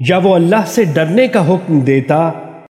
یا وہ اللہ سے ڈرنے کا حکم دیتا